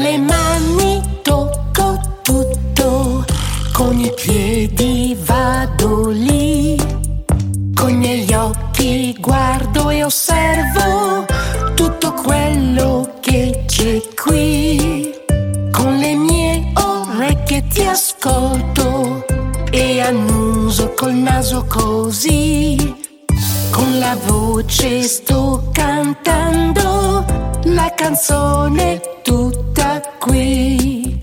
le mani tocco tutto, con i piedi vado lì, con i miei occhi guardo e osservo tutto quello che c'è qui, con le mie orecchie ti ascolto e annuso col naso così. Con la voce sto cantando la canzone qui.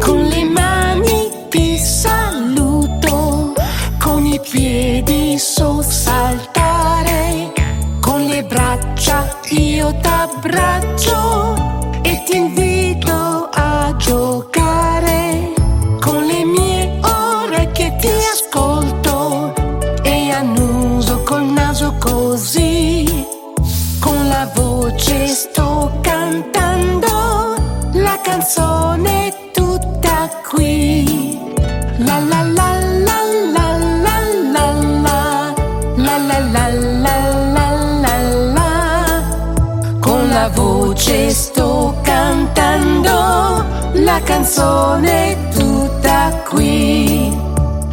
Con le mani ti saluto, con i piedi so saltare, con le braccia io t'abbraccio e ti invito a giocare. Con le mie orecchie ti ascolto e annuso col naso così. Canzone tutta qui. La la la la la la la la la la la la la la Con la voce sto cantando la canzone tutta qui.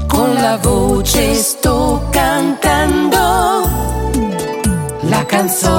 Con la voce sto cantando la canzone.